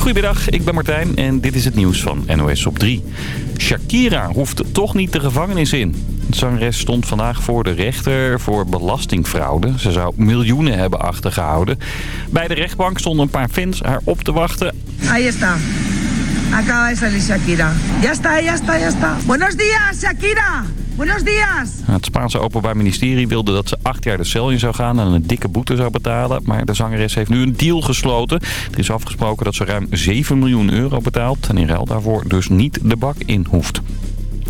Goedemiddag, ik ben Martijn en dit is het nieuws van NOS op 3. Shakira hoeft toch niet de gevangenis in. De zangeres stond vandaag voor de rechter voor belastingfraude. Ze zou miljoenen hebben achtergehouden. Bij de rechtbank stonden een paar fans haar op te wachten. Ahí está. Acaba de salir Shakira. Ya está, ya está, ya está. Buenos días, Shakira. Buenos días. Het Spaanse Openbaar Ministerie wilde dat ze acht jaar de cel in zou gaan en een dikke boete zou betalen. Maar de zangeres heeft nu een deal gesloten. Er is afgesproken dat ze ruim 7 miljoen euro betaalt en in ruil daarvoor dus niet de bak in hoeft.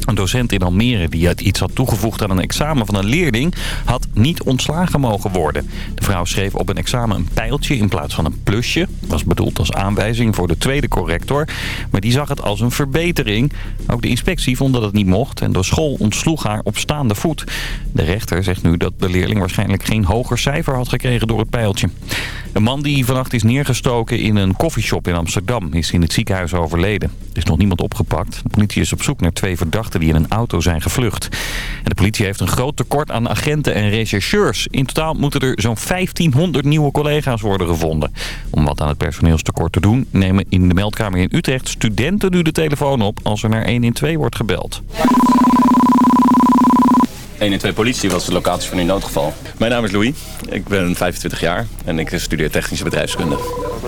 Een docent in Almere die iets had toegevoegd aan een examen van een leerling... had niet ontslagen mogen worden. De vrouw schreef op een examen een pijltje in plaats van een plusje. Was bedoeld als aanwijzing voor de tweede corrector. Maar die zag het als een verbetering. Ook de inspectie vond dat het niet mocht... en de school ontsloeg haar op staande voet. De rechter zegt nu dat de leerling waarschijnlijk geen hoger cijfer had gekregen door het pijltje. Een man die vannacht is neergestoken in een koffieshop in Amsterdam... is in het ziekenhuis overleden. Er is nog niemand opgepakt. De politie is op zoek naar twee verdachten die in een auto zijn gevlucht. En de politie heeft een groot tekort aan agenten en rechercheurs. In totaal moeten er zo'n 1500 nieuwe collega's worden gevonden. Om wat aan het personeelstekort te doen... nemen in de meldkamer in Utrecht studenten nu de telefoon op... als er naar 112 wordt gebeld. 112 politie was de locatie van uw noodgeval. Mijn naam is Louis. Ik ben 25 jaar en ik studeer technische bedrijfskunde.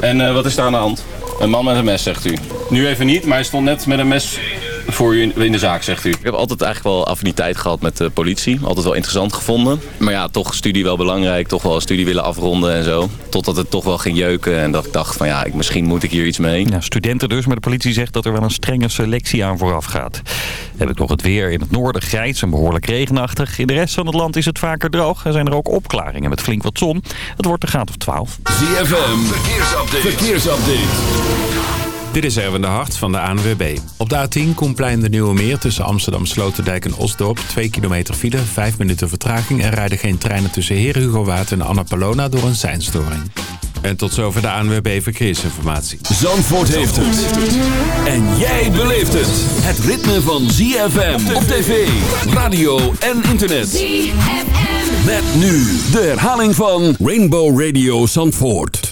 En uh, wat is daar aan de hand? Een man met een mes, zegt u. Nu even niet, maar hij stond net met een mes voor u in de zaak, zegt u? Ik heb altijd eigenlijk wel affiniteit gehad met de politie. Altijd wel interessant gevonden. Maar ja, toch studie wel belangrijk. Toch wel studie willen afronden en zo. Totdat het toch wel ging jeuken. En dat ik dacht van ja, ik, misschien moet ik hier iets mee. Ja, studenten dus, maar de politie zegt dat er wel een strenge selectie aan vooraf gaat. heb ik nog het weer. In het noorden grijs en behoorlijk regenachtig. In de rest van het land is het vaker droog. Er zijn er ook opklaringen met flink wat zon. Het wordt een graad of 12. ZFM, verkeersupdate. verkeersupdate. Dit is Erwin de Hart van de ANWB. Op de A10 Koenplein de Nieuwe Meer tussen Amsterdam Sloterdijk en Osdorp. 2 kilometer file, 5 minuten vertraging en rijden geen treinen tussen Heer Hugo Waard en Annapolona door een seinstoring. En tot zover de ANWB Verkeersinformatie. Zandvoort heeft het. En jij beleeft het. Het ritme van ZFM op tv, radio en internet. ZFM. Met nu de herhaling van Rainbow Radio Zandvoort.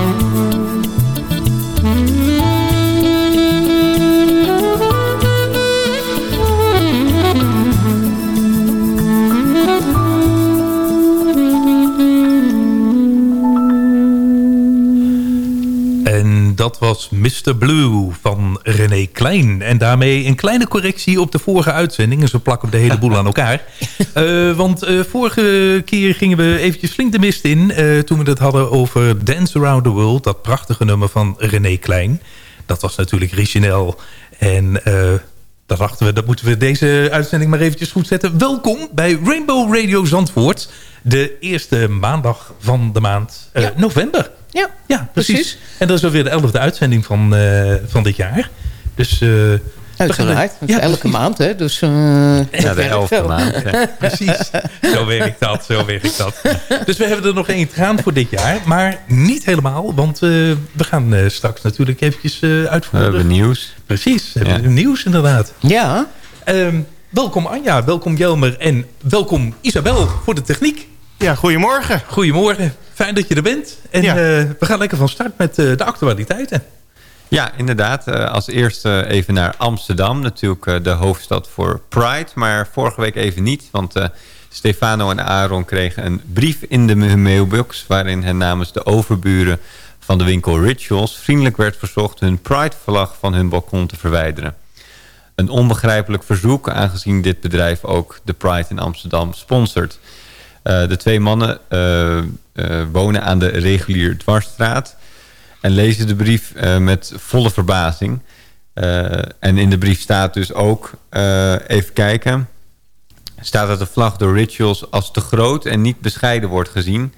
was Mr. Blue van René Klein. En daarmee een kleine correctie op de vorige uitzending. En zo plakken we de hele boel aan elkaar. Eh, want eh, vorige keer gingen we eventjes flink de mist in... eh, toen we het hadden over Dance Around the World. Dat prachtige nummer van René Klein. Dat was natuurlijk origineel. En daar dachten we, dat moeten we deze uitzending maar eventjes goed zetten. Welkom bij Rainbow Radio Zandvoort. De eerste maandag van de maand november. Ja, Ja, precies. precies. En dat is alweer de elfde uitzending van, eh, van dit jaar. Dus, eh, we gaan Uiteraard. er- ja, elke precies. maand, hè. Dus, eh, Ja, de elfde maand. ja. Precies. Zo werkt dat, zo werkt dat. Dus we hebben er nog één gaan voor dit jaar. Maar niet helemaal, want eh, we gaan eh, straks natuurlijk eventjes eh We uitvoeren. hebben nieuws. Precies, we Ja. hebben nieuws inderdaad. Ja, Ehm, welkom Anja, welkom Jelmer en welkom Isabel voor de techniek. Ja, goedemorgen. Goedemorgen, fijn dat je er bent. En Ja. eh, we gaan lekker van start met eh, de actualiteiten. Ja, inderdaad. Eh, als eerste even naar Amsterdam. Natuurlijk eh, de hoofdstad voor Pride. Maar vorige week even niet. Want eh, Stefano en Aaron kregen een brief in de mailbox... waarin hen namens de overburen van de winkel Rituals... vriendelijk werd verzocht hun Pride-vlag van hun balkon te verwijderen. Een onbegrijpelijk verzoek... aangezien dit bedrijf ook de Pride in Amsterdam sponsort... Eh, de twee mannen eh, eh, wonen aan de regulier dwarsstraat en lezen de brief met volle verbazing. En in de brief staat dus ook, even kijken... staat dat de vlag door Rituals als te groot en niet bescheiden wordt gezien.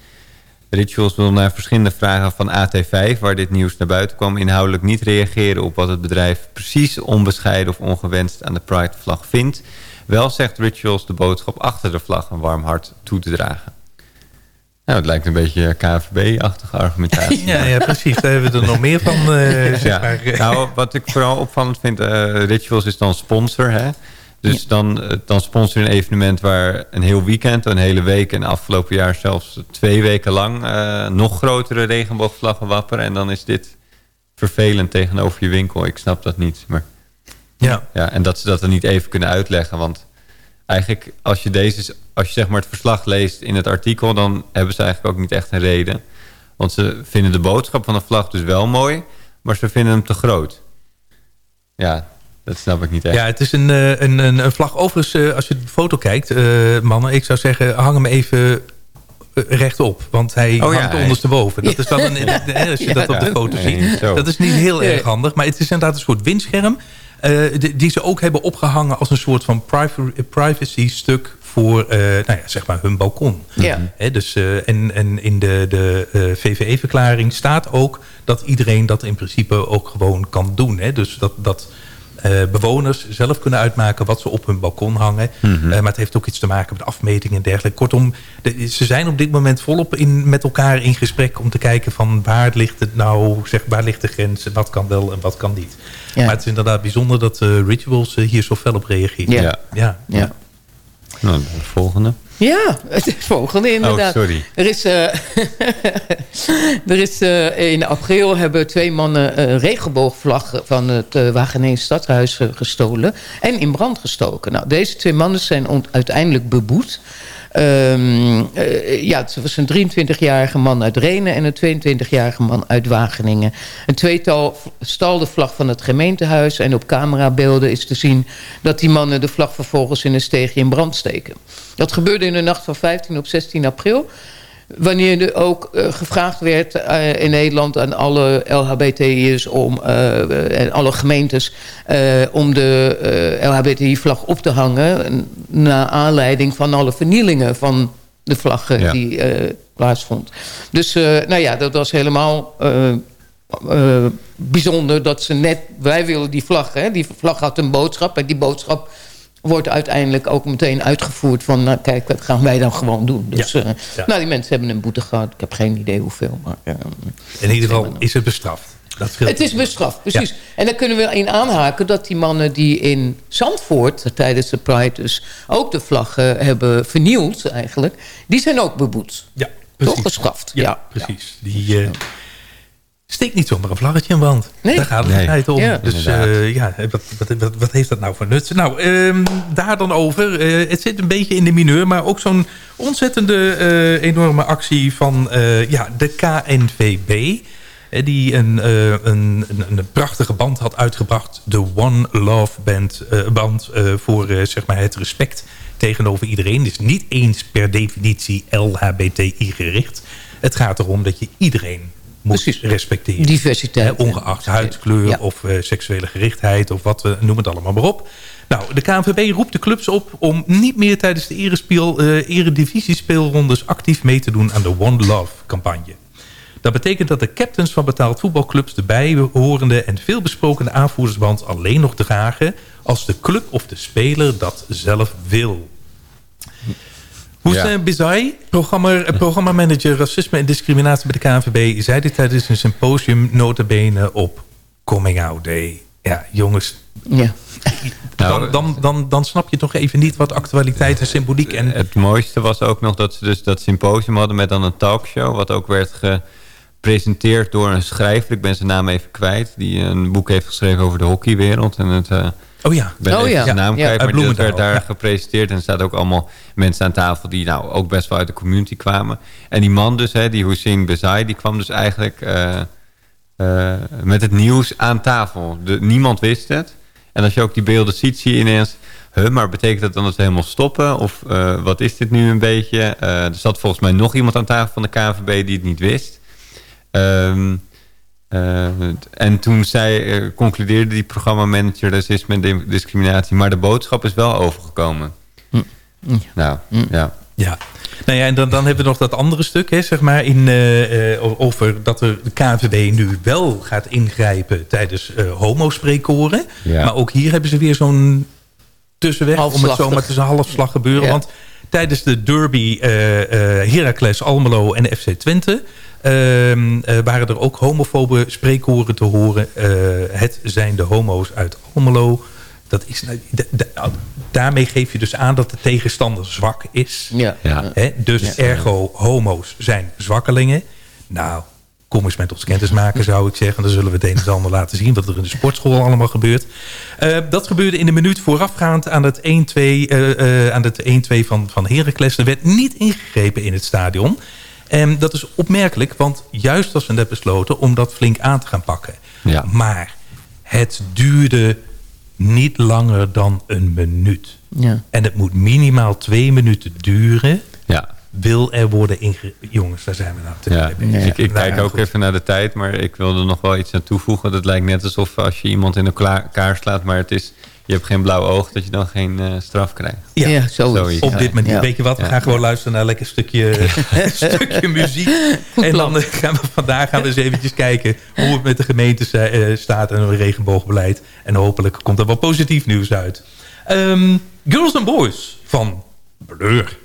Rituals wil naar verschillende vragen van AT5... waar dit nieuws naar buiten kwam... inhoudelijk niet reageren op wat het bedrijf precies onbescheiden of ongewenst aan de Pride-vlag vindt. Wel zegt Rituals de boodschap achter de vlag een warm hart toe te dragen. Nou, het lijkt een beetje KVB-achtige argumentatie. Ja, ja, precies. Daar hebben we er nog meer van. zeg Ja. maar. Nou, wat ik vooral opvallend vind, eh, Rituals is dan sponsor. Hè? Dus dan, eh, dan sponsor je een evenement waar een heel weekend, een hele week... en afgelopen jaar zelfs twee weken lang... nog grotere regenboogvlaggen wapperen. En dan is dit vervelend tegenover je winkel. Ik snap dat niet. Maar, Ja. ja, en dat ze dat er niet even kunnen uitleggen. Want eigenlijk, als je, deze, als je zeg maar het verslag leest in het artikel... dan hebben ze eigenlijk ook niet echt een reden. Want ze vinden de boodschap van de vlag dus wel mooi... maar ze vinden hem te groot. Ja, dat snap ik niet echt. Ja, het is een, eh, een, een, vlag. Overigens, eh, als je de foto kijkt, eh, mannen, ik zou zeggen, hang hem even rechtop. Want hij Oh ja, hangt hij- ondersteboven. Dat is dan een, als je Ja, dat op de ja. foto ziet. Dat is niet heel erg handig. Maar het is inderdaad een soort windscherm. Eh, die, die ze ook hebben opgehangen als een soort van privacy, stuk voor eh, nou ja, zeg maar hun balkon. Ja. Hè, dus, eh, en, en in de, de VVE-verklaring staat ook dat iedereen dat in principe ook gewoon kan doen. Hè? Dus dat, dat bewoners zelf kunnen uitmaken wat ze op hun balkon hangen. Mhm. Eh, maar het heeft ook iets te maken met afmetingen en dergelijke. Kortom, de- ze zijn op dit moment volop in, met elkaar in gesprek om te kijken van waar ligt het nou, zeg, waar ligt de grens en wat kan wel en wat kan niet. Ja. Maar het is inderdaad bijzonder dat eh, Rituals eh, hier zo fel op reageert. Ja. Ja. ja. Ja. Nou, de volgende. Ja, het volgende inderdaad. Oh, sorry. Er is, eh, er is eh, in april hebben twee mannen eh, regenboogvlaggen van het uh, Wageningen stadhuis gestolen en in brand gestoken. Nou, deze twee mannen zijn uiteindelijk beboet. Ehm, eh, ja, het was een 23-jarige man uit Renen en een 22-jarige man uit Wageningen. Een tweetal stal de vlag van het gemeentehuis... en op camerabeelden is te zien dat die mannen de vlag vervolgens in een steegje in brand steken. Dat gebeurde in de nacht van 15 op 16 april... Wanneer er ook eh, gevraagd werd eh, in Nederland aan alle LHBTI'ers om, eh, en alle gemeentes om de LHBTI-vlag op te hangen. Naar aanleiding van alle vernielingen van de vlaggen Ja. die plaatsvond. Dus nou ja, dat was helemaal bijzonder dat ze net... Wij willen die vlag, hè? Die vlag had een boodschap en die boodschap wordt uiteindelijk ook meteen uitgevoerd van... nou kijk, dat gaan wij dan gewoon doen. Dus Ja. eh, Ja. nou, die mensen hebben een boete gehad. Ik heb geen idee hoeveel, maar... eh, In ieder geval is het bestraft. Dat het is bestraft, precies. En dan kunnen we in aanhaken dat die mannen die in Zandvoort... tijdens de Pride dus ook de vlaggen hebben vernield eigenlijk... die zijn ook beboet. Ja, precies. Toch gestraft, Ja, ja. precies. Die eh, steekt niet zomaar een vlaggetje in brand. Nee. Daar gaat het feite om. Ja. Dus eh, ja, wat, wat, wat, wat heeft dat nou voor nut? Nou, ehm, daar dan over. Eh, het zit een beetje in de mineur, maar ook zo'n ontzettende eh, enorme actie van eh, ja, de KNVB. Die een, eh, een, een, een prachtige band had uitgebracht. De One Love band, eh, band eh, voor eh, zeg maar het respect tegenover iedereen. Dus niet eens per definitie LHBTI gericht. Het gaat erom dat je iedereen moet Precies. respecteren. Diversiteit. Ongeacht huidskleur Ja. of eh, seksuele gerichtheid of wat we noem het allemaal maar op. Nou, de KNVB roept de clubs op om niet meer tijdens de erespeel, eh eredivisiespeelrondes actief mee te doen aan de One Love campagne. Dat betekent dat de captains van betaald voetbalclubs de bijbehorende en veelbesprokende aanvoerdersband alleen nog dragen als de club of de speler dat zelf wil. Hussein Ja. Bizai, programma, programmamanager racisme en discriminatie bij de KNVB... zei dit tijdens een symposium notabene op Coming Out Day. Ja, jongens, Ja. Nou, dan, dan, dan, dan snap je toch even niet wat actualiteit en symboliek... en Het mooiste was ook nog dat ze dus dat symposium hadden met dan een talkshow... wat ook werd gepresenteerd door een schrijver. Ik ben zijn naam even kwijt. Die een boek heeft geschreven over de hockeywereld. En het, eh, Oh ja. ben Oh ja. zijn naam Ja. kwijt. Uit Maar dat werd daar ja. gepresenteerd. En er zaten ook allemaal mensen aan tafel... die nou ook best wel uit de community kwamen. En die man dus, hè, die Hussein Bezai... die kwam dus eigenlijk eh, eh, met het nieuws aan tafel. De, niemand wist het. En als je ook die beelden ziet, zie je ineens... Huh, maar betekent dat dan dat we helemaal stoppen? Of eh, wat is dit nu een beetje? Eh, er zat volgens mij nog iemand aan tafel van de KNVB die het niet wist. Ehm, eh, en toen zei, eh, concludeerde die programmamanager racisme en di- discriminatie... maar de boodschap is wel overgekomen. Nou, ja. Ja. Nou ja, en dan, dan hebben we nog dat andere stuk, hè, zeg maar, in, eh, eh, over dat er de KNVB nu wel gaat ingrijpen tijdens eh homospreekkoren. Ja. Maar ook hier hebben ze weer zo'n tussenweg, om het Halfslachtig. zo maar tussen halfslag gebeuren. Ja. Want tijdens de derby eh eh Heracles, Almelo en FC Twente... ehm, eh, waren er ook homofobe spreekkoren te horen. Eh, het zijn de homo's uit Almelo. Dat is, nou- da- da- daarmee geef je dus aan dat de tegenstander zwak is. Ja. Ja. Hè? Dus ergo, homo's zijn zwakkelingen. Nou, kom eens met ons kennis maken, zou ik zeggen. Dan zullen we het een en ander laten zien... wat er in de sportschool allemaal gebeurt. Eh, dat gebeurde in de minuut voorafgaand aan het 1-2 eh, eh, aan het 1-2 van, van Heracles. Er werd niet ingegrepen in het stadion. En dat is opmerkelijk, want juist als ze net besloten om dat flink aan te gaan pakken. Ja. Maar het duurde niet langer dan een minuut. Ja. En het moet minimaal twee minuten duren. Ja. Wil er worden inge... Jongens, daar zijn we nou te ja. Ik, kijk ook even naar de tijd, maar ik wilde nog wel iets aan toevoegen. Dat lijkt net alsof als je iemand in elkaar slaat, maar het is je hebt geen blauw oog, dat je dan geen eh, straf krijgt. Ja, ja zo op dit moment. Weet je wat, we gaan gewoon luisteren naar een lekker stukje, eh, stukje muziek. En dan eh, gaan we vandaag gaan we eens eventjes kijken hoe het met de gemeente staat en het regenboogbeleid. En hopelijk komt er wat positief nieuws uit. Ehm, Girls and Boys van Blur.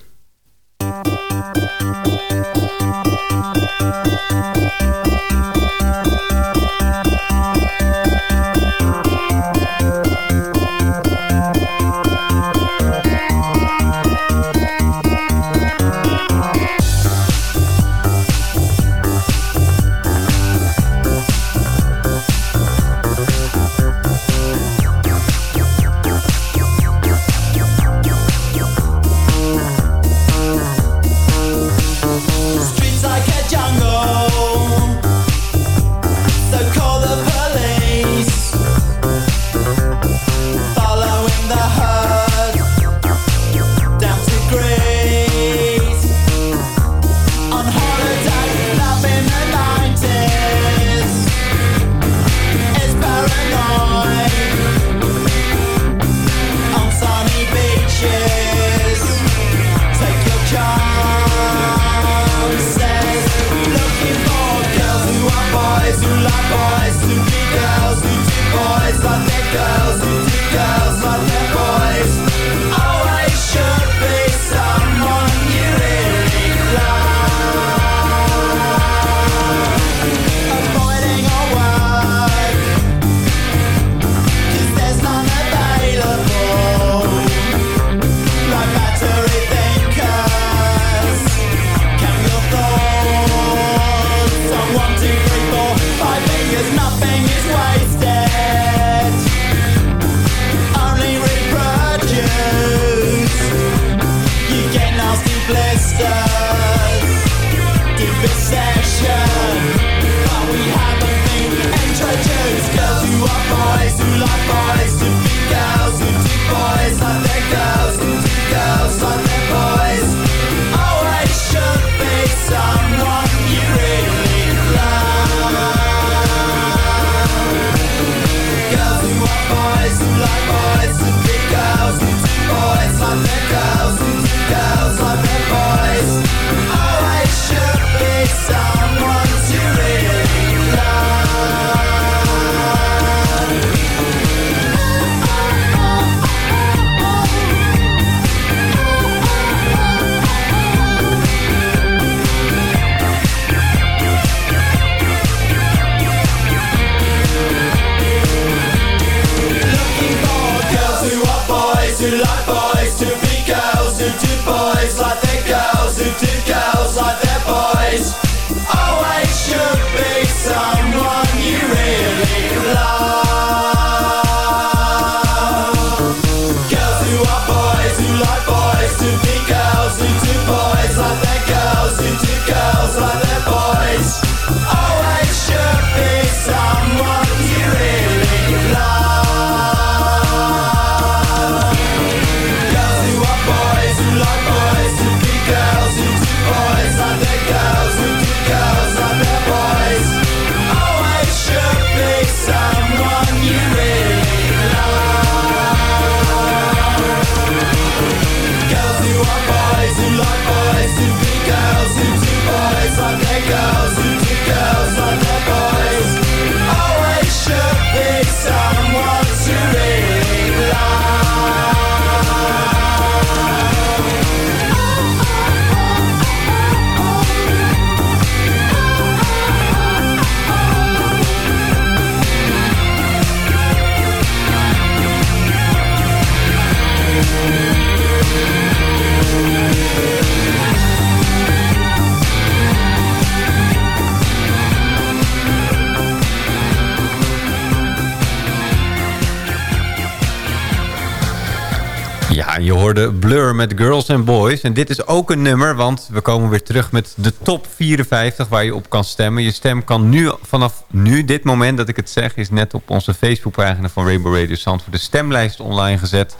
De Blur met Girls and Boys. En dit is ook een nummer, want we komen weer terug met de top 54 waar je op kan stemmen. Je stem kan nu, vanaf nu, dit moment dat ik het zeg, is net op onze Facebookpagina van Rainbow Radio Sound de stemlijst online gezet.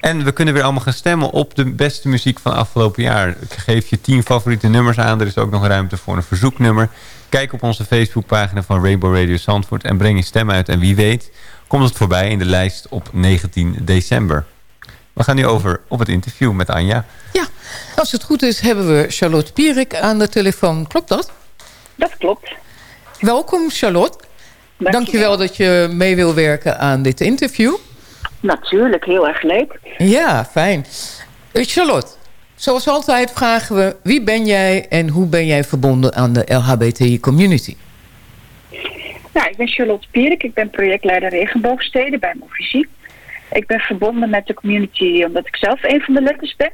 En we kunnen weer allemaal gaan stemmen op de beste muziek van afgelopen jaar. Ik geef je 10 favoriete nummers aan. Er is ook nog ruimte voor een verzoeknummer. Kijk op onze Facebookpagina van Rainbow Radio Zandvoort en breng je stem uit. En wie weet komt het voorbij in de lijst op 19 december. We gaan nu over op het interview met Anja. Ja, als het goed is hebben we Charlotte Pierik aan de telefoon. Klopt dat? Dat klopt. Welkom Charlotte. Dankjewel. Dankjewel dat je mee wil werken aan dit interview. Natuurlijk, heel erg leuk. Ja, fijn. Eh, Charlotte, zoals altijd vragen we... wie ben jij en hoe ben jij verbonden aan de LHBTI-community? Nou, ik ben Charlotte Pierik. Ik ben projectleider Regenboogsteden bij Movisie. Ik ben verbonden met de community omdat ik zelf een van de letters ben.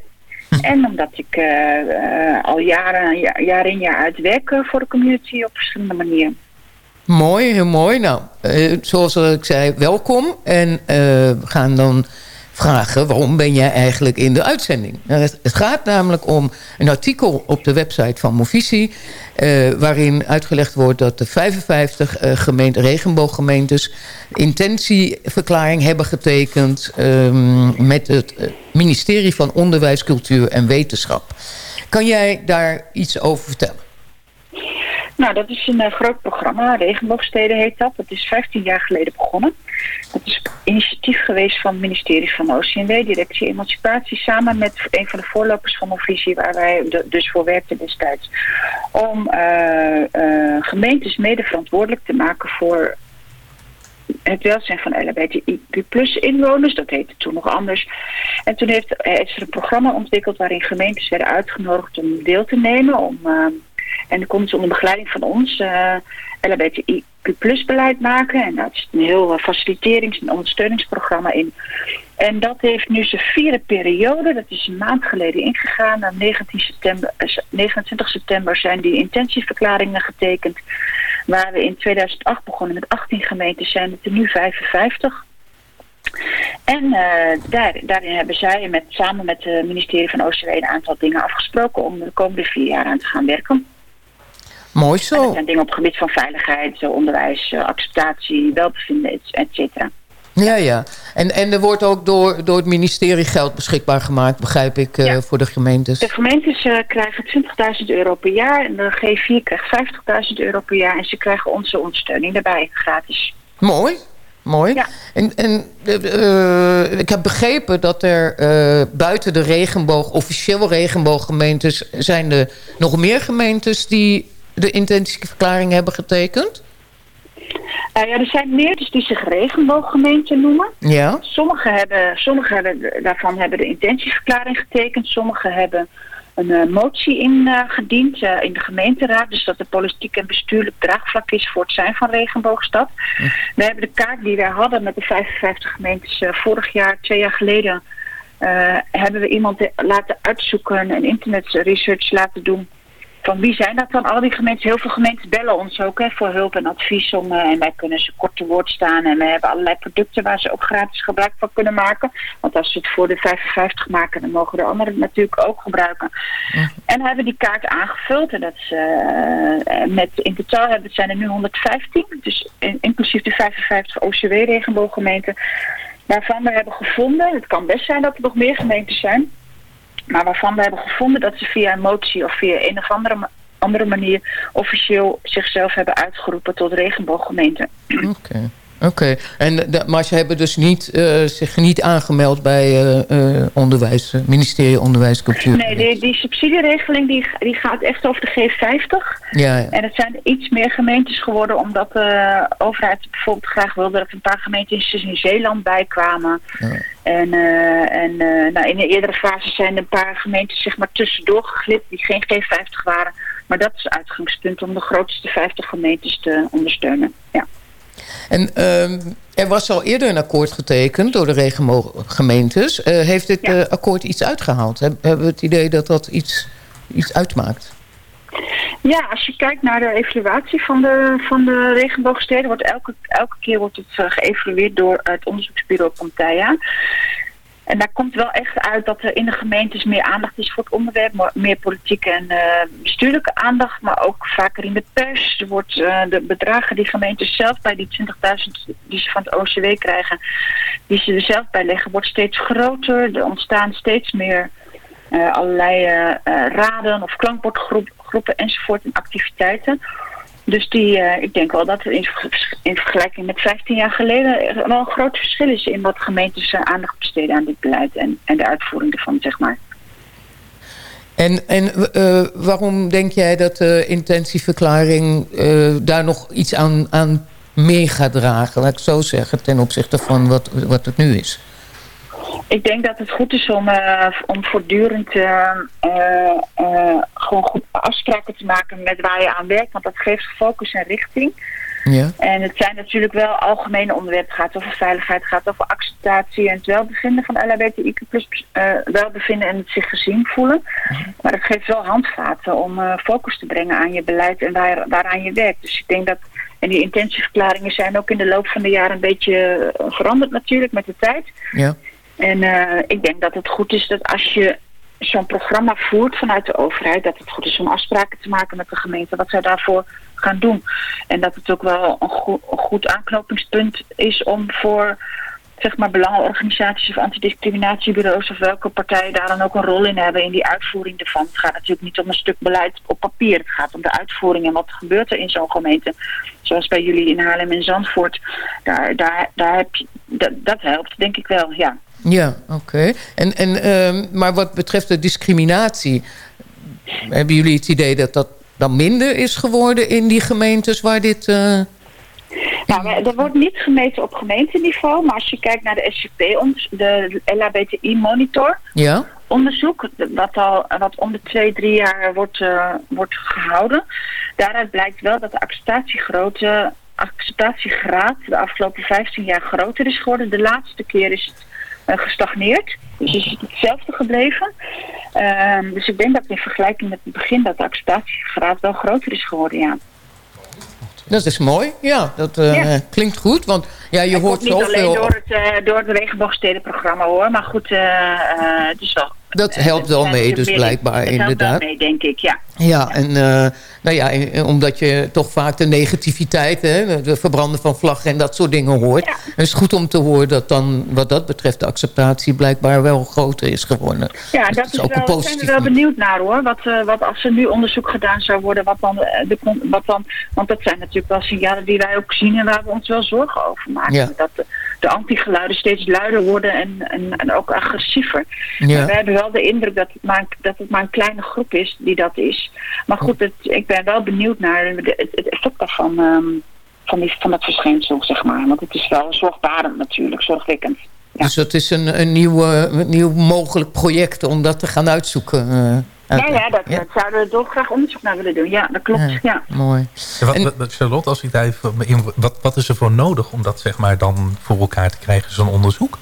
En omdat ik eh, eh, al jaren, ja- jaar in jaar uit werk eh, voor de community op verschillende manieren. Mooi, heel mooi. Nou, zoals ik zei, welkom. En we gaan dan vragen, waarom ben jij eigenlijk in de uitzending? Nou, het, gaat namelijk om een artikel op de website van Movisie... eh, waarin uitgelegd wordt dat de 55 eh, gemeente, regenbooggemeentes... intentieverklaring hebben getekend... ehm, met het eh, ministerie van Onderwijs, Cultuur en Wetenschap. Kan jij daar iets over vertellen? Nou, dat is een eh, groot programma. Regenboogsteden heet dat. Dat is 15 jaar geleden begonnen. Dat is initiatief geweest van het ministerie van OCNW, Directie Emancipatie, samen met een van de voorlopers van Movisie, waar wij dus voor werkten destijds. Om eh, eh, gemeentes mede verantwoordelijk te maken voor het welzijn van LHBTIQ plus inwoners. Dat heette toen nog anders. En toen heeft, is er een programma ontwikkeld waarin gemeentes werden uitgenodigd om deel te nemen. Om, en dan konden ze onder begeleiding van ons eh LHBTIQ plus beleid maken. En daar is een heel eh, faciliterings- en ondersteuningsprogramma in. En dat heeft nu zijn vierde periode. Dat is een maand geleden ingegaan. En 19 september, eh, 29 september zijn die intentieverklaringen getekend. Waar we in 2008 begonnen met 18 gemeenten, zijn het er nu 55. En eh, daar, daarin hebben zij met, samen met het ministerie van OCW een aantal dingen afgesproken om de komende vier jaar aan te gaan werken. Mooi En zo. dat zijn dingen op het gebied van veiligheid, onderwijs, eh, acceptatie, welbevinden, et- et cetera. Ja, ja. En, en er wordt ook door, door het ministerie geld beschikbaar gemaakt, begrijp ik, eh, voor de gemeentes. De gemeentes eh, krijgen 20.000 euro per jaar en de G4 krijgt 50.000 euro per jaar en ze krijgen onze ondersteuning daarbij gratis. Mooi. Mooi. En, en eh, ik heb begrepen dat er buiten de regenboog, officieel regenbooggemeentes, zijn er nog meer gemeentes die de intentieverklaring hebben getekend? Eh, ja, er zijn meer dus die zich regenbooggemeenten noemen. Ja. Sommige, hebben, sommige hebben, daarvan hebben de intentieverklaring getekend. Sommige hebben een eh, motie ingediend eh, in de gemeenteraad. Dus dat er politiek en bestuurlijk draagvlak is voor het zijn van regenboogstad. We hebben de kaart die wij hadden met de 55 gemeentes vorig jaar, twee jaar geleden... hebben we iemand laten uitzoeken, een internetresearch laten doen van wie zijn dat dan? Al die gemeentes, heel veel gemeentes bellen ons ook hè, voor hulp en advies. Om, eh, en wij kunnen ze kort te woord staan. En we hebben allerlei producten waar ze ook gratis gebruik van kunnen maken. Want als ze het voor de 55 maken, dan mogen de anderen het natuurlijk ook gebruiken. En we hebben die kaart aangevuld. En dat is, eh, met, in totaal hebben, zijn er nu 115. Dus in- inclusief de 55 OCW-regenbooggemeenten. Waarvan we hebben gevonden, het kan best zijn dat er nog meer gemeentes zijn. Maar waarvan we hebben gevonden dat ze via een motie of via een of andere, andere manier officieel zichzelf hebben uitgeroepen tot regenbooggemeente. Oké. Oké, en de, maar ze hebben dus niet, eh, zich niet aangemeld bij eh, eh, onderwijs, eh, ministerie Onderwijs Cultuur. Nee, die, die subsidieregeling die, die gaat echt over de G50. Ja, ja. En het zijn iets meer gemeentes geworden omdat de overheid bijvoorbeeld graag wilde dat een paar gemeentes in Zeeland bijkwamen. En, eh, en eh, nou, in de eerdere fase zijn er een paar gemeentes zeg maar tussendoor geglipt die geen G50 waren. Maar dat is het uitgangspunt om de grootste 50 gemeentes te ondersteunen. Ja. En ehm, er was al eerder een akkoord getekend door de regenbooggemeentes. Eh heeft dit eh, akkoord iets uitgehaald? Heb- hebben we het idee dat dat iets, iets uitmaakt? Ja, als je kijkt naar de evaluatie van de, van de regenboogsteden, wordt elke, elke keer wordt het eh, geëvalueerd door het onderzoeksbureau Pantaia. En daar komt wel echt uit dat er in de gemeentes meer aandacht is voor het onderwerp. Meer politieke en eh, bestuurlijke aandacht, maar ook vaker in de pers. Er wordt eh, de bedragen die gemeentes zelf bij die 20.000 die ze van het OCW krijgen, die ze er zelf bij leggen, wordt steeds groter. Er ontstaan steeds meer eh, allerlei raden of klankbordgroepen enzovoort en activiteiten. Dus die, eh, ik denk wel dat er in, in vergelijking met 15 jaar geleden wel een groot verschil is in wat gemeentes eh, aandacht besteden aan dit beleid en, en de uitvoering ervan, zeg maar. En, en eh, waarom denk jij dat de intentieverklaring daar nog iets aan, aan mee gaat dragen? Laat ik zo zeggen, ten opzichte van wat, wat het nu is. Ik denk dat het goed is om, eh, om voortdurend eh, eh, gewoon goed afspraken te maken met waar je aan werkt. Want dat geeft focus en richting. Ja. En het zijn natuurlijk wel algemene onderwerpen. Het gaat over veiligheid, het gaat over acceptatie en het welbevinden van LHBTIQ eh, welbevinden en het zich gezien voelen. Maar het geeft wel handvaten om focus te brengen aan je beleid en waar, waaraan je werkt. Dus ik denk dat, en die intentieverklaringen zijn ook in de loop van de jaren een beetje veranderd natuurlijk met de tijd. Ja. En eh, ik denk dat het goed is dat als je zo'n programma voert vanuit de overheid, dat het goed is om afspraken te maken met de gemeente wat zij daarvoor gaan doen. En dat het ook wel een, een goed aanknopingspunt is om voor zeg maar belangenorganisaties of antidiscriminatiebureaus of welke partijen daar dan ook een rol in hebben in die uitvoering ervan. Het gaat natuurlijk niet om een stuk beleid op papier. Het gaat om de uitvoering en wat gebeurt er in zo'n gemeente. Zoals bij jullie in Haarlem en Zandvoort. Daar, daar, daar heb je, dat, dat helpt denk ik wel, ja. Ja, oké. En, en, ehm, maar wat betreft de discriminatie... hebben jullie het idee dat dat dan minder is geworden in die gemeentes waar dit... eh, Nou, er wordt niet gemeten op gemeenteniveau, maar als je kijkt naar de SCP, de LHBTI-monitor, Ja? onderzoek, wat al wat om de twee, drie jaar wordt, eh, wordt gehouden. Daaruit blijkt wel dat de acceptatiegrootte, acceptatiegraad de afgelopen 15 jaar groter is geworden. De laatste keer is het eh, gestagneerd, dus is het hetzelfde gebleven. Ehm, dus ik denk dat in vergelijking met het begin dat de acceptatiegraad wel groter is geworden, ja. Dat is mooi, ja. Dat eh, Ja. klinkt goed, want ja, je Het hoort komt niet alleen zoveel... door het, eh, door het regenboogstedenprogramma hoor, maar goed, eh, eh, het is wel... Dat helpt wel mee, dus blijkbaar het helpt inderdaad. wel mee, denk ik, ja. Ja, en eh, nou ja, eh, omdat je toch vaak de negativiteit, hè, de verbranden van vlaggen en dat soort dingen hoort. Het is goed om te horen dat dan wat dat betreft de acceptatie blijkbaar wel groter is geworden. Ja, Dus dat is ook wel, een daar zijn positief we wel benieuwd naar hoor. Wat, eh, wat als er nu onderzoek gedaan zou worden, wat dan, eh, de, wat dan, want dat zijn natuurlijk wel signalen die wij ook zien en waar we ons wel zorgen over maken. Ja. Dat de, de antigeluiden steeds luider worden en, en, en ook agressiever. Ja. Maar we hebben wel de indruk dat het, maar, dat het maar een kleine groep is die dat is. Maar goed, het, ik ben wel benieuwd naar de, het, het effect daarvan, ehm, van, die, van dat verschijnsel, zeg maar. Want het is wel zorgbarend natuurlijk, zorgwekkend. Dus dat is een, een, nieuw, een nieuw mogelijk project om dat te gaan uitzoeken. Ja, ja, dat, dat zouden we dolgraag onderzoek naar willen doen. Ja, dat klopt. Ja, Ja. Mooi. Ja, Wat, wat- Charlotte, als ik daar even in, wat, wat is er voor nodig om dat zeg maar dan voor elkaar te krijgen, zo'n onderzoek?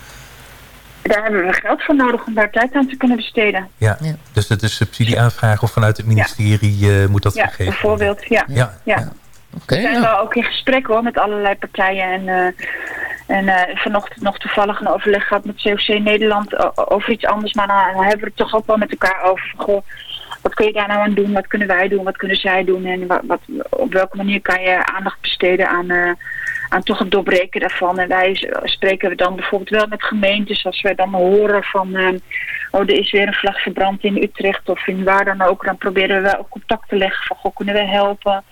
Daar hebben we geld voor nodig om daar tijd aan te kunnen besteden. Ja. Dus het is subsidieaanvraag of vanuit het ministerie eh, moet dat ja, gegeven worden? bijvoorbeeld. Ja. Ja. ja. we zijn wel ook in gesprek hoor met allerlei partijen. En, eh, en eh, vanochtend nog toevallig een overleg gehad met COC Nederland over iets anders. Maar dan, dan hebben we het toch ook wel met elkaar over. Goh, wat kun je daar nou aan doen? Wat kunnen wij doen? Wat kunnen zij doen? En wat, op welke manier kan je aandacht besteden aan, eh, aan toch het doorbreken daarvan? En wij spreken we dan bijvoorbeeld wel met gemeentes. Als wij dan horen van... eh, oh, er is weer een vlag verbrand in Utrecht of in waar dan ook. Dan proberen we wel contact te leggen van... Goh, kunnen we helpen?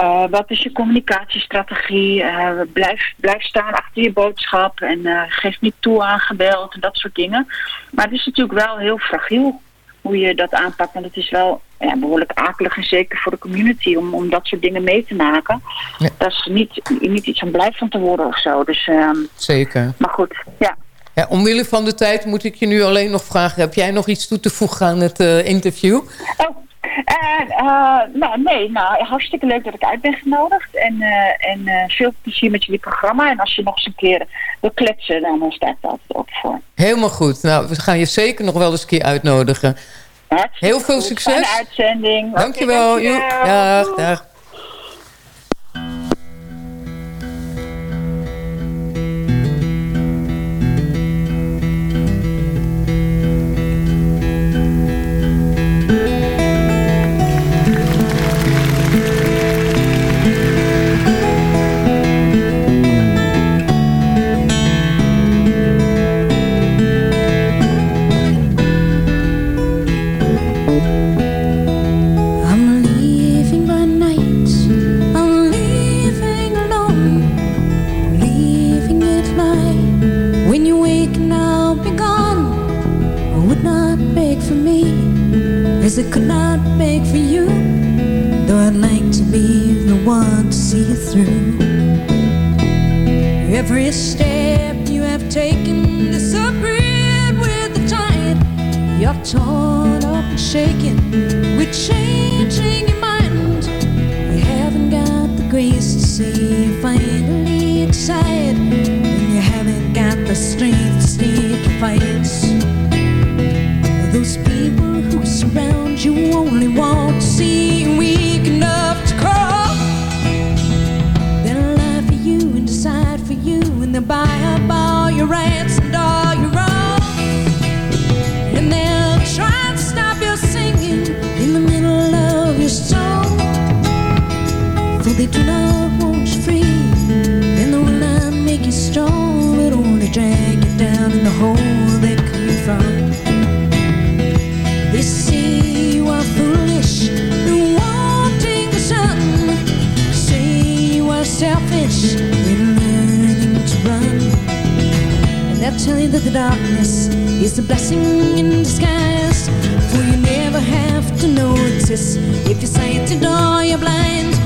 Eh, wat is je communicatiestrategie? Eh, blijf, blijf staan achter je boodschap en eh, geef niet toe aan geweld en dat soort dingen. Maar het is natuurlijk wel heel fragiel hoe je dat aanpakt. Want het is wel ja, behoorlijk akelig en zeker voor de community om, om dat soort dingen mee te maken. Dat is niet, niet iets om blij van te worden of zo. Dus, ehm, Zeker. maar goed, ja. Ja, omwille van de tijd moet ik je nu alleen nog vragen... heb jij nog iets toe te voegen aan het interview? Eh, eh, nou, nee, nou, hartstikke leuk dat ik uit ben genodigd. En, eh, en eh, veel plezier met jullie programma. En als je nog eens een keer wil kletsen, dan sta ik daar altijd open voor. Helemaal goed. Nou, we gaan je zeker nog wel eens een keer uitnodigen. Heel veel goed. succes. Fijne uitzending. Dankjewel. dankjewel. Joep. Dag, dag. Cause I could not make for you Though I'd like to be the one to see you through. Every step you have taken disagreed with the tide You're torn up and shaken With changing your mind. You haven't got the grace to see you finally decide And you haven't got the strength to stake your fights you only want to see weak enough to crawl. They'll lie for you and decide for you And they'll buy up all your rights and all your wrongs. And they'll try to stop your singing In the middle of your song. For they do not want you free And they will not make you strong But only drag tell you that the darkness is a blessing in disguise. For you never have to notice if you're sighted or you're blind.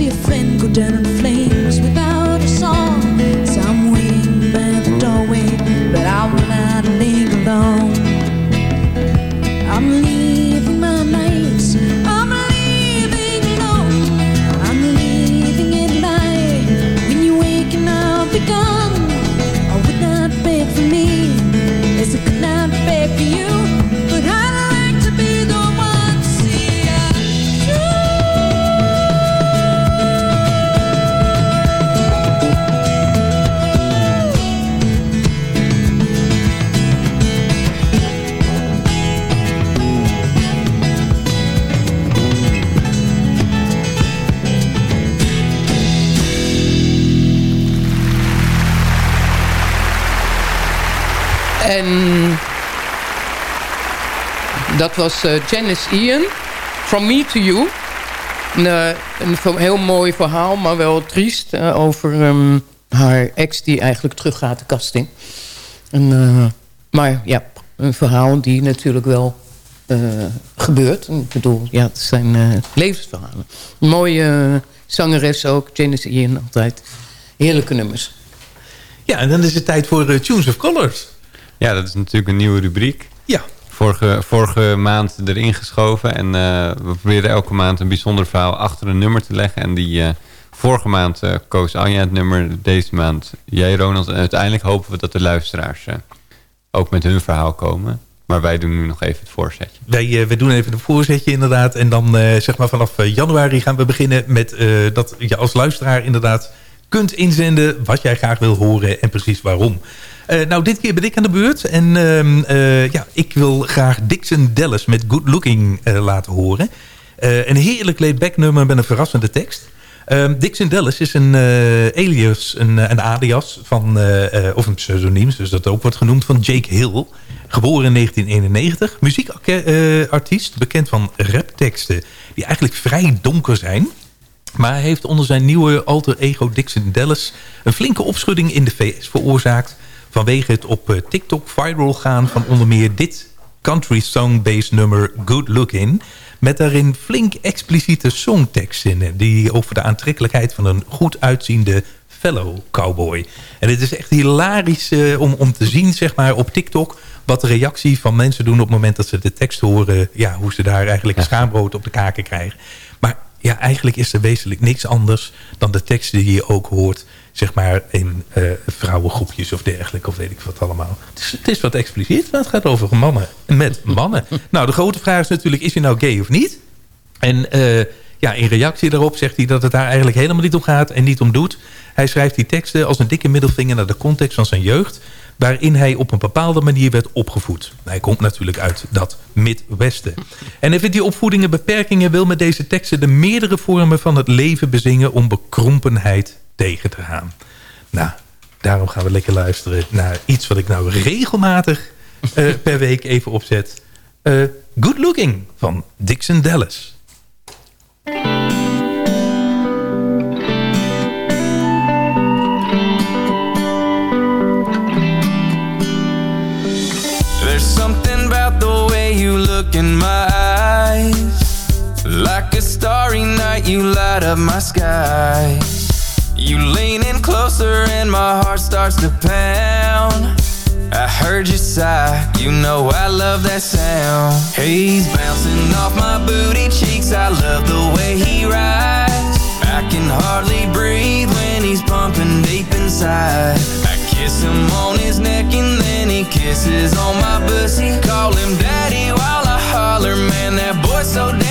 See a friend go down in flames was eh, Janice Ian, From Me to You. Een, eh, een heel mooi verhaal, maar wel triest... eh, over ehm, haar ex die eigenlijk teruggaat de kast in. En, eh, maar ja, een verhaal die natuurlijk wel eh, gebeurt. Ik bedoel, ja, het zijn eh, levensverhalen. Een mooie zangeres ook, Janice Ian altijd. Heerlijke nummers. Ja, en dan is het tijd voor Tunes of Colors. Ja, dat is natuurlijk een nieuwe rubriek. Ja. Vorige, vorige maand erin geschoven. En eh, we proberen elke maand een bijzonder verhaal achter een nummer te leggen. En die eh, vorige maand eh, koos Anja het nummer. Deze maand jij, Ronald. En uiteindelijk hopen we dat de luisteraars ook met hun verhaal komen. Maar wij doen nu nog even het voorzetje. Wij, wij doen even een voorzetje inderdaad. En dan zeg maar vanaf januari gaan we beginnen met dat je als luisteraar inderdaad kunt inzenden wat jij graag wil horen en precies waarom. Eh, nou, dit keer ben ik aan de beurt. En ehm, eh, ja, ik wil graag Dixon Dallas met Good Looking eh, laten horen. Een heerlijk laid-back nummer met een verrassende tekst. Ehm, Dixon Dallas is een alias, een, een alias van, of een pseudoniem, dus dat ook wordt genoemd, van Jake Hill. Geboren in 1991, muziekartiest, bekend van rapteksten die eigenlijk vrij donker zijn. Maar hij heeft onder zijn nieuwe alter ego Dixon Dallas een flinke opschudding in de VS veroorzaakt. Vanwege het op eh, TikTok viral gaan van onder meer dit country song-based nummer Good Looking. Met daarin flink expliciete songtekstzinnen die over de aantrekkelijkheid van een goed uitziende fellow cowboy. En het is echt hilarisch eh, om, om te zien zeg maar, op TikTok wat de reactie van mensen doen op het moment dat ze de tekst horen. Ja, hoe ze daar eigenlijk schaambrood op de kaken krijgen. Maar ja, eigenlijk is er wezenlijk niks anders dan de teksten die je ook hoort zeg maar in eh, vrouwengroepjes of dergelijke, of weet ik wat allemaal. Het is, het is wat expliciet, maar het gaat over mannen met mannen. nou, de grote vraag is natuurlijk, is hij nou gay of niet? En eh, ja, in reactie daarop zegt hij dat het daar eigenlijk helemaal niet om gaat en niet om doet. Hij schrijft die teksten als een dikke middelvinger naar de context van zijn jeugd. Waarin hij op een bepaalde manier werd opgevoed. Hij komt natuurlijk uit dat Midwesten. En hij vindt die opvoedingen beperkingen wil met deze teksten de meerdere vormen van het leven bezingen om bekrompenheid tegen te gaan. Nou, daarom gaan we lekker luisteren naar iets wat ik nou regelmatig eh, per week even opzet. Eh, Good Looking van Dixon Dallas. Starry night, you light up my sky. You lean in closer, and my heart starts to pound. I heard you sigh, you know I love that sound. He's bouncing off my booty cheeks, I love the way he rides. I can hardly breathe when he's pumping deep inside. I kiss him on his neck and then he kisses on my pussy. Call him daddy while I holler, man, that boy's so damn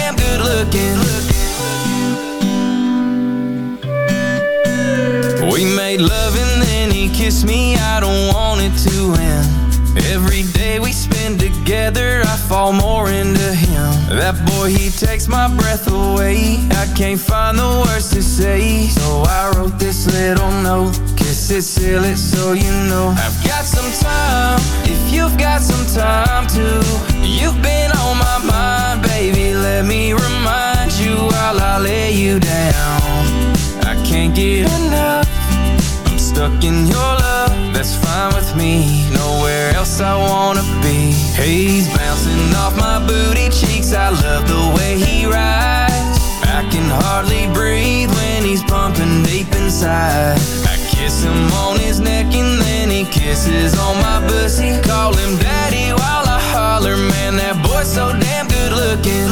made love and then he kissed me, I don't want it to end. Every day we spend together, I fall more into him. That boy, he takes my breath away. I can't find the words to say. So I wrote this little note. Kiss it, seal it, so you know. I've got some time, if you've got some time too. You've been on my mind, baby. Let me remind you while I lay you down. I can't get enough. Stuck in your love, that's fine with me. Nowhere else I wanna be. He's bouncing off my booty cheeks. I love the way he rides. I can hardly breathe when he's pumping deep inside. I kiss him on his neck and then he kisses on my pussy. Call him daddy while I holler, man, that boy's so damn good looking.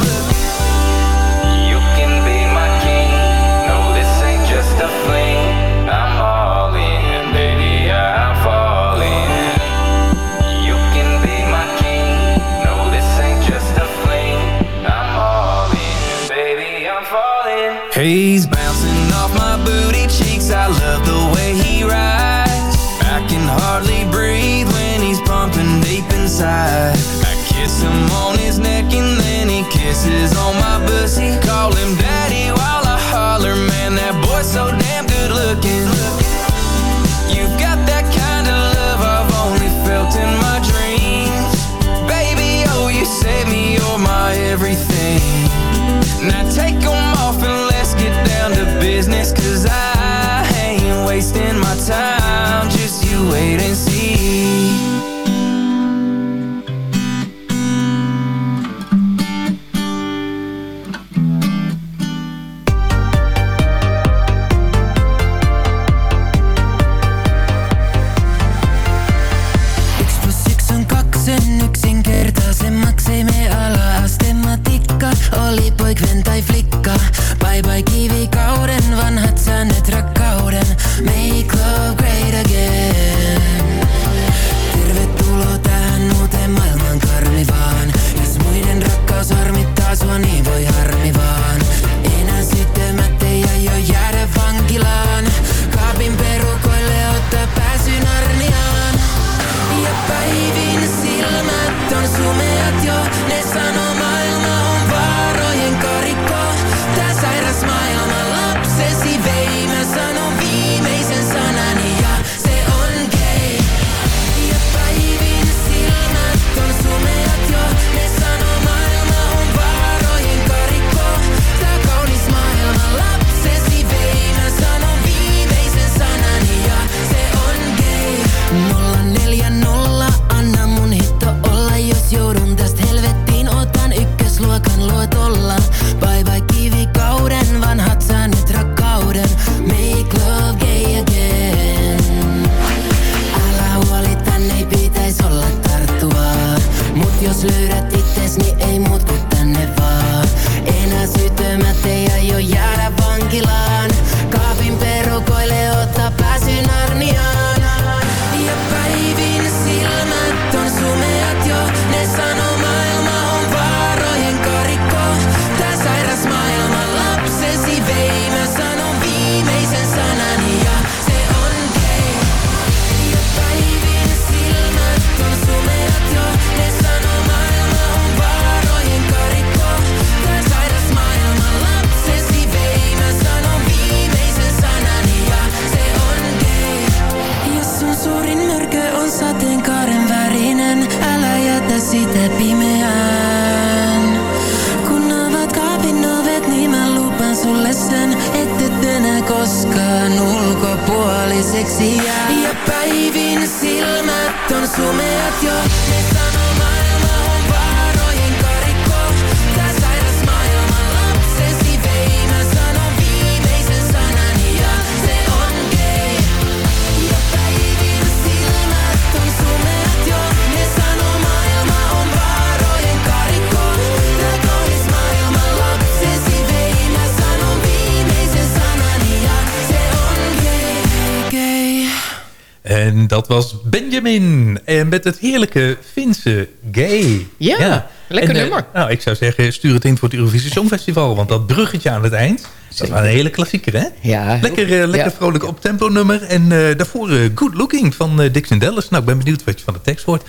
Benjamin. En met het heerlijke Finse Gay. Ja, lekker En, eh, nummer. nou, ik zou zeggen, stuur het in voor het Eurovisie Songfestival. Want dat bruggetje aan het eind, dat is een hele klassieker, hè? Ja. Lekker, eh, lekker Ja. vrolijk op-tempo nummer. En eh, daarvoor eh, Good Looking van uh, Dixon Dallas. Nou, ik ben benieuwd wat je van de tekst hoort.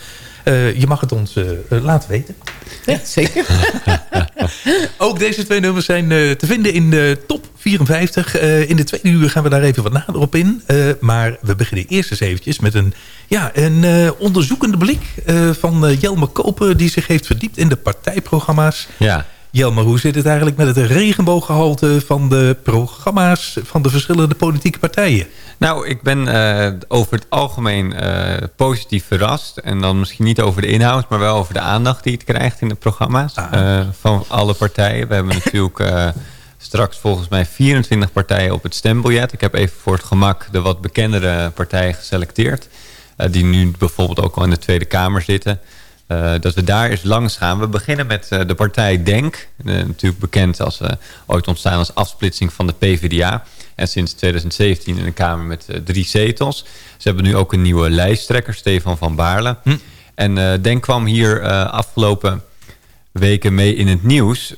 Eh, je mag het ons laten weten. Ja, zeker. Ook deze twee nummers zijn eh, te vinden in de top 54. Eh, in de tweede uur gaan we daar even wat nader op in. Eh, maar we beginnen eerst eens eventjes met een, ja, een eh, onderzoekende blik eh, van Jelmer Koper... die zich heeft verdiept in de partijprogramma's. Ja. Jelmer, hoe zit het eigenlijk met het regenbooggehalte van de programma's... van de verschillende politieke partijen? Nou, ik ben eh, over het algemeen eh, positief verrast. En dan misschien niet over de inhoud, maar wel over de aandacht die het krijgt in de programma's. eh, van alle partijen. We hebben natuurlijk straks volgens mij 24 partijen op het stembiljet. Ik heb even voor het gemak de wat bekendere partijen geselecteerd. die nu bijvoorbeeld ook al in de Tweede Kamer zitten. Eh, dat we daar eens langs gaan. We beginnen met eh, de partij DENK. eh, natuurlijk bekend als ooit ontstaan als afsplitsing van de PvdA. En sinds 2017 in de Kamer met drie zetels. Ze hebben nu ook een nieuwe lijsttrekker, Stefan van Baarle. En eh DENK kwam hier afgelopen weken mee in het nieuws.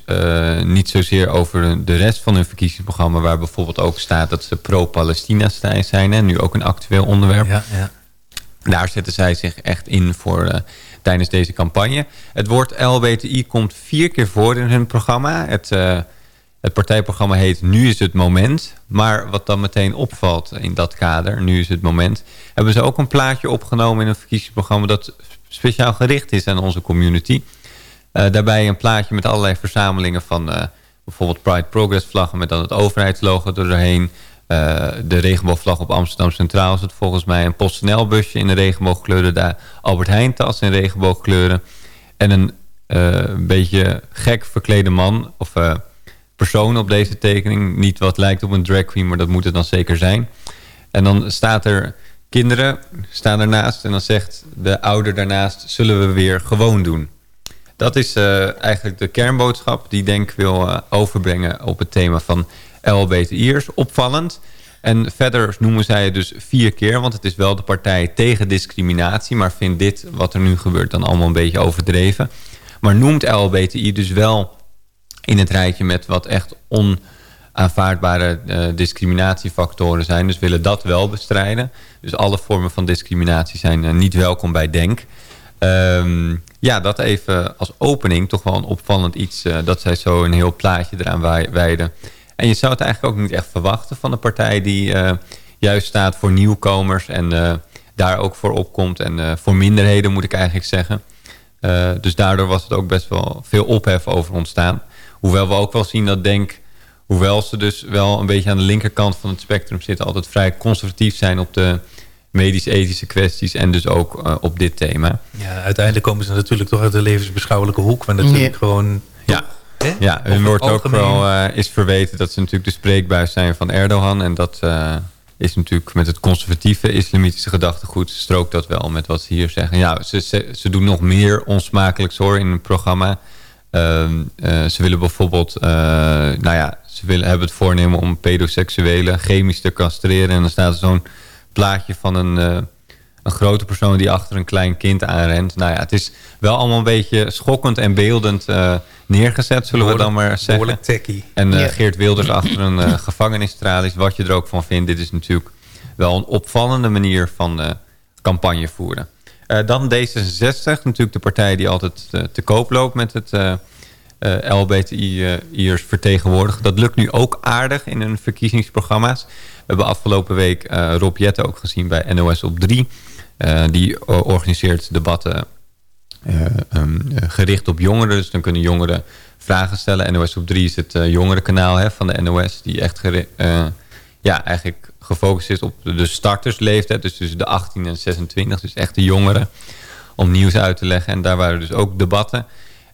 Niet zozeer over de rest van hun verkiezingsprogramma... waar bijvoorbeeld ook staat dat ze pro-Palestina zijn. En nu ook een actueel onderwerp. Ja, ja. Daar zetten zij zich echt in voor eh, tijdens deze campagne. Het woord LBTI komt vier keer voor in hun programma. Het, eh, het partijprogramma heet Nu is het moment. Maar wat dan meteen opvalt in dat kader, Nu is het moment... hebben ze ook een plaatje opgenomen in een verkiezingsprogramma... dat speciaal gericht is aan onze community. Eh, daarbij een plaatje met allerlei verzamelingen van... bijvoorbeeld Pride Progress vlaggen met dan het overheidslogo erdoorheen... Eh, de regenboogvlag op Amsterdam Centraal is het volgens mij. Een PostNL-busje in de regenboogkleuren. De Albert Heijn tas in regenboogkleuren. En een eh, beetje gek verklede man of eh, persoon op deze tekening. Niet wat lijkt op een drag queen, maar dat moet het dan zeker zijn. En dan staat er kinderen staan ernaast. En dan zegt de ouder daarnaast, zullen we weer gewoon doen. Dat is eigenlijk de kernboodschap die Denk wil overbrengen op het thema van LBTI'ers. Opvallend. En verder noemen zij het dus vier keer, want het is wel de partij tegen discriminatie. Maar vindt dit, wat er nu gebeurt, dan allemaal een beetje overdreven. Maar noemt LBTI dus wel in het rijtje met wat echt onaanvaardbare eh, discriminatiefactoren zijn. Dus willen dat wel bestrijden. Dus alle vormen van discriminatie zijn eh, niet welkom bij Denk. Ehm, ja, dat even als opening toch wel een opvallend iets... eh, dat zij zo een heel plaatje eraan wij- wijden. En je zou het eigenlijk ook niet echt verwachten van een partij... die eh, juist staat voor nieuwkomers en eh, daar ook voor opkomt. En eh, voor minderheden moet ik eigenlijk zeggen. Eh, dus daardoor was het ook best wel veel ophef over ontstaan. Hoewel we ook wel zien dat Denk... hoewel ze dus wel een beetje aan de linkerkant van het spectrum zitten... altijd vrij conservatief zijn op de medisch-ethische kwesties... en dus ook op dit thema. Ja, uiteindelijk komen ze natuurlijk toch uit de levensbeschouwelijke hoek. Maar natuurlijk Ja. gewoon... Ja, Hè? ja hun wordt ook wel eh, is verweten dat ze natuurlijk de spreekbuis zijn van Erdogan. En dat eh, is natuurlijk met het conservatieve islamitische gedachtegoed strookt dat wel met wat ze hier zeggen. Ja, ze, ze, ze doen nog meer onsmakelijks hoor in het programma. Ehm, eh, ze willen bijvoorbeeld, nou ja, ze willen, hebben het voornemen om pedoseksuelen chemisch te castreren. En dan staat er zo'n plaatje van een, een grote persoon die achter een klein kind aanrent. Nou ja, het is wel allemaal een beetje schokkend en beeldend eh, neergezet, zullen we dan maar zeggen. behoorlijk techie. En eh. Geert Wilders achter een uh, gevangenisstralies, wat je er ook van vindt. Dit is natuurlijk wel een opvallende manier van eh, campagne voeren. Eh, dan D66, natuurlijk de partij die altijd eh, te koop loopt met het eh LBTI-iers vertegenwoordigen. Dat lukt nu ook aardig in hun verkiezingsprogramma's. We hebben afgelopen week eh, Rob Jetten ook gezien bij NOS op 3. Eh, die eh, organiseert debatten eh, ehm, eh, gericht op jongeren. Dus dan kunnen jongeren vragen stellen. NOS op 3 is het jongerenkanaal hè, van de NOS... die echt ja, eigenlijk gefocust is op de startersleeftijd. Dus tussen de 18 en 26. Dus echt de jongeren. Om nieuws uit te leggen. En daar waren dus ook debatten.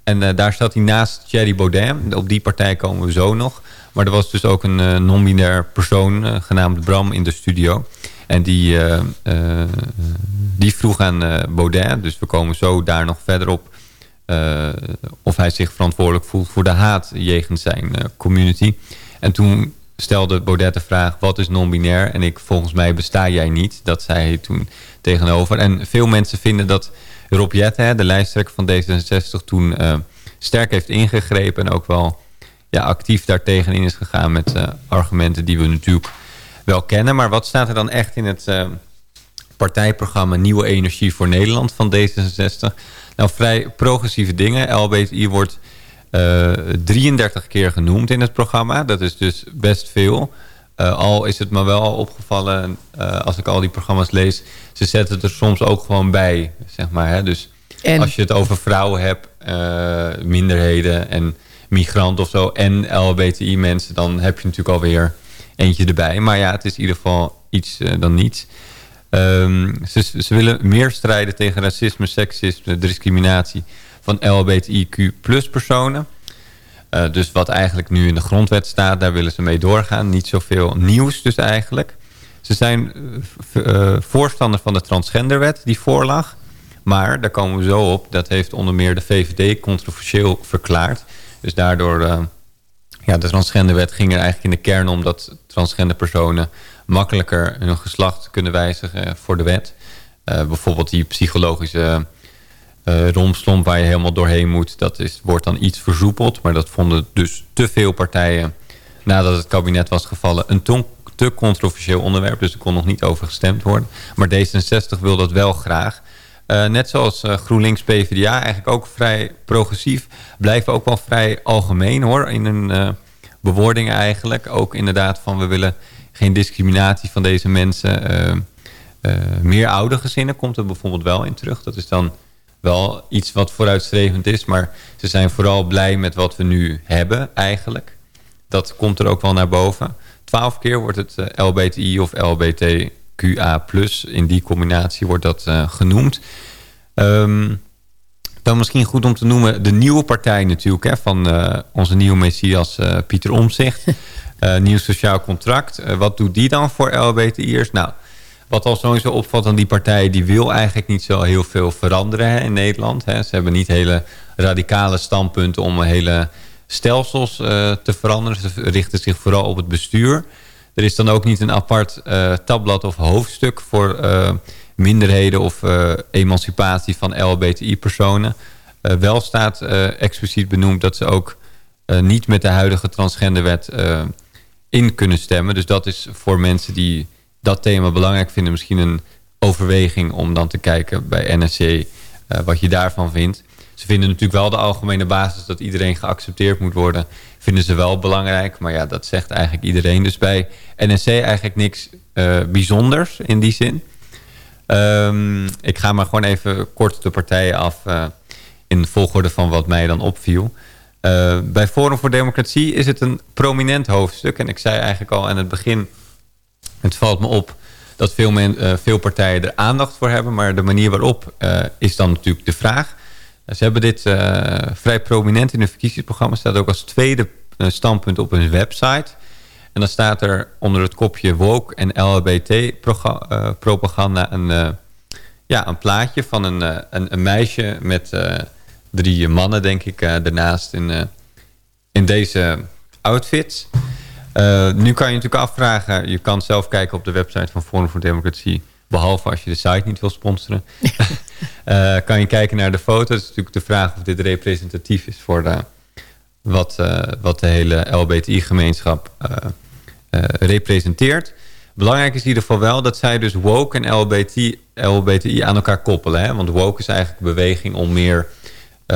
En daar zat hij naast Thierry Baudet. Op die partij komen we zo nog. Maar er was dus ook een uh, non-binair persoon genaamd Bram in de studio. En die, die vroeg aan Baudet, dus we komen zo daar nog verder op... of hij zich verantwoordelijk voelt voor de haat jegens zijn community. En toen stelde Baudet de vraag, wat is non-binair? En ik, volgens mij besta jij niet. Dat zei hij toen tegenover. En veel mensen vinden dat Rob Jette, de lijsttrekker van D66, toen sterk heeft ingegrepen. En ook wel ja, actief daartegen in is gegaan met argumenten die we natuurlijk wel kennen. Maar wat staat er dan echt in het uh, partijprogramma Nieuwe Energie voor Nederland van D66? Nou, vrij progressieve dingen. LBTI wordt 33 keer genoemd in het programma. Dat is dus best veel. Uh, al is het me wel al opgevallen, als ik al die programma's lees... ze zetten het er soms ook gewoon bij, zeg maar. Hè? Dus en? als je het over vrouwen hebt, minderheden en migranten of zo... en LBTI-mensen, dan heb je natuurlijk alweer eentje erbij. Maar ja, het is in ieder geval iets dan niets. Um, ze, ze, willen meer strijden tegen racisme, seksisme, discriminatie... van LBTIQ plus personen... Uh, dus wat eigenlijk nu in de grondwet staat, daar willen ze mee doorgaan. Niet zoveel nieuws dus eigenlijk. Ze zijn uh, voorstander van de transgenderwet die voorlag. Maar, daar komen we zo op, dat heeft onder meer de VVD controversieel verklaard. Dus daardoor, ja, de transgenderwet ging er eigenlijk in de kern om... dat transgender personen makkelijker hun geslacht kunnen wijzigen voor de wet. bijvoorbeeld die psychologische uh, romslomp waar je helemaal doorheen moet. Dat is, wordt dan iets versoepeld. Maar dat vonden dus te veel partijen nadat het kabinet was gevallen een te controversieel onderwerp. Dus er kon nog niet over gestemd worden. Maar D66 wil dat wel graag. Uh, net zoals uh, GroenLinks PvdA, eigenlijk ook vrij progressief. Blijven ook wel vrij algemeen hoor. In hun uh, bewoordingen eigenlijk. Ook inderdaad van we willen geen discriminatie van deze mensen. meer oude gezinnen komt er bijvoorbeeld wel in terug. Dat is dan wel iets wat vooruitstrevend is. Maar ze zijn vooral blij met wat we nu hebben eigenlijk. Dat komt er ook wel naar boven. Twaalf keer wordt het LBTI of LBTQA+. In die combinatie wordt dat uh, genoemd. Um, dan misschien goed om te noemen de nieuwe partij natuurlijk... Hè, van uh, onze nieuwe messias Pieter Omzicht. nieuw sociaal contract. wat doet die dan voor LBTI'ers? Nou, wat al sowieso opvalt aan die partij... die wil eigenlijk niet zo heel veel veranderen hè, in Nederland. Hè. Ze hebben niet hele radicale standpunten om hele stelsels uh, te veranderen. Ze richten zich vooral op het bestuur. Er is dan ook niet een apart uh, tabblad of hoofdstuk... voor uh, minderheden of emancipatie van LBTI-personen. wel staat expliciet benoemd dat ze ook niet met de huidige transgenderwet in kunnen stemmen. Dus dat is voor mensen die dat thema belangrijk vinden... misschien een overweging om dan te kijken bij NSC wat je daarvan vindt. Ze vinden natuurlijk wel de algemene basis dat iedereen geaccepteerd moet worden. Vinden ze wel belangrijk, maar ja, dat zegt eigenlijk iedereen. Dus bij NSC eigenlijk niks uh, bijzonders in die zin. Um, ik ga maar gewoon even kort de partijen af uh, in volgorde van wat mij dan opviel. Uh, bij Forum voor Democratie is het een prominent hoofdstuk. En ik zei eigenlijk al aan het begin het valt me op dat veel, men, veel partijen er aandacht voor hebben. Maar de manier waarop is dan natuurlijk de vraag. Ze hebben dit vrij prominent in hun verkiezingsprogramma. staat ook als tweede standpunt op hun website. En dan staat er onder het kopje woke en LHBT-propaganda... een, ja, een plaatje van een, een, een meisje met drie mannen, denk ik, daarnaast in, in deze outfits... Uh, nu kan je natuurlijk afvragen, je kan zelf kijken op de website van Forum voor Democratie, behalve als je de site niet wil sponsoren. uh, kan je kijken naar de foto's. Het is natuurlijk de vraag of dit representatief is voor de, wat, uh, wat de hele LBTI-gemeenschap representeert. Belangrijk is in ieder geval wel dat zij dus woke en LBTI, LBTI aan elkaar koppelen. Hè? Want woke is eigenlijk een beweging om meer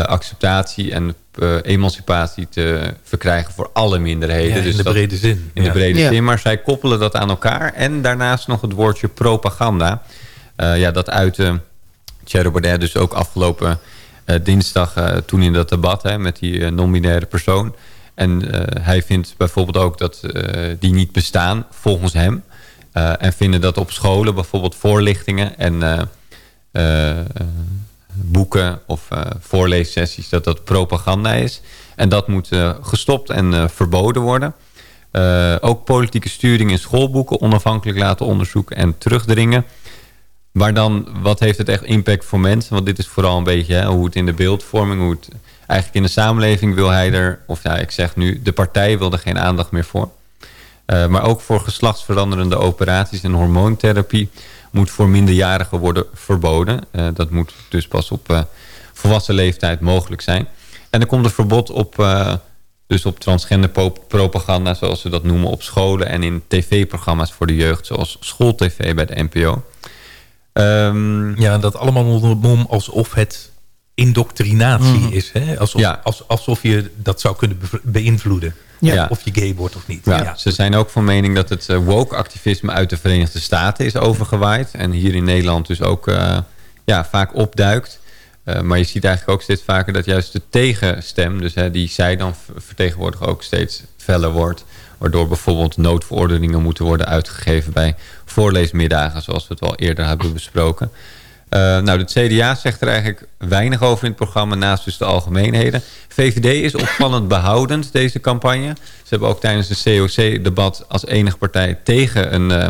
acceptatie en uh, emancipatie te verkrijgen voor alle minderheden. Ja, in dus de dat, brede zin. In ja. de brede ja. zin, maar zij koppelen dat aan elkaar. En daarnaast nog het woordje propaganda. Uh, ja, dat uitte Thierry Baudet dus ook afgelopen uh, dinsdag toen in dat debat hè, met die non-binaire persoon. En eh, hij vindt bijvoorbeeld ook dat eh, die niet bestaan, volgens hem. Eh, en vinden dat op scholen bijvoorbeeld voorlichtingen en eh, eh, boeken of eh, voorleessessies, dat dat propaganda is. En dat moet eh, gestopt en eh, verboden worden. Ook politieke sturing in schoolboeken onafhankelijk laten onderzoeken en terugdringen. Maar dan, wat heeft het echt impact voor mensen? Want dit is vooral een beetje hoe het in de beeldvorming, hoe het eigenlijk in de samenleving wil hij er, of ja, ik zeg nu, de partij wil er geen aandacht meer voor. Uh, maar ook voor geslachtsveranderende operaties en hormoontherapie moet voor minderjarigen worden verboden. Uh, dat moet dus pas op uh, volwassen leeftijd mogelijk zijn. En er komt een verbod op, dus op transgender propaganda, zoals we dat noemen, op scholen en in tv-programma's voor de jeugd, zoals schooltv bij de NPO. Um, ja, dat allemaal onder de mom alsof het indoctrinatie mm. is. Hè? Alsof, ja. als, alsof je dat zou kunnen be beïnvloeden. Ja. Of je gay wordt of niet. Ja. Ze zijn ook van mening dat het woke-activisme uit de Verenigde Staten is overgewaaid. En hier in Nederland dus ook uh, ja, vaak opduikt. Uh, maar je ziet eigenlijk ook steeds vaker dat juist de tegenstem... dus hè, die zij dan vertegenwoordigen ook steeds feller wordt. Waardoor bijvoorbeeld noodverordeningen moeten worden uitgegeven... bij voorleesmiddagen, zoals we het al eerder hebben besproken. Uh, nou, de CDA zegt er eigenlijk weinig over in het programma... naast dus de algemeenheden. VVD is opvallend behoudend, deze campagne. Ze hebben ook tijdens een COC-debat als enige partij... tegen een, uh,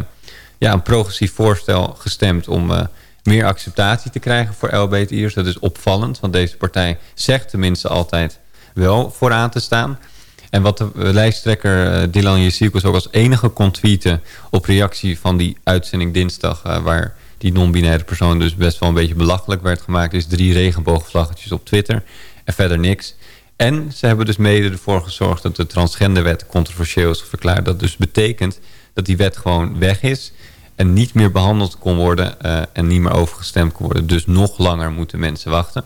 ja, een progressief voorstel gestemd... om uh, meer acceptatie te krijgen voor LBTI'ers. Dat is opvallend, want deze partij zegt tenminste altijd wel vooraan te staan... En wat de lijsttrekker Dylan Jezielkes ook als enige kon tweeten... op reactie van die uitzending dinsdag... waar die non-binaire persoon dus best wel een beetje belachelijk werd gemaakt... is drie regenboogvlaggetjes op Twitter en verder niks. En ze hebben dus mede ervoor gezorgd dat de transgenderwet controversieel is verklaard. Dat dus betekent dat die wet gewoon weg is... en niet meer behandeld kon worden uh, en niet meer overgestemd kon worden. Dus nog langer moeten mensen wachten.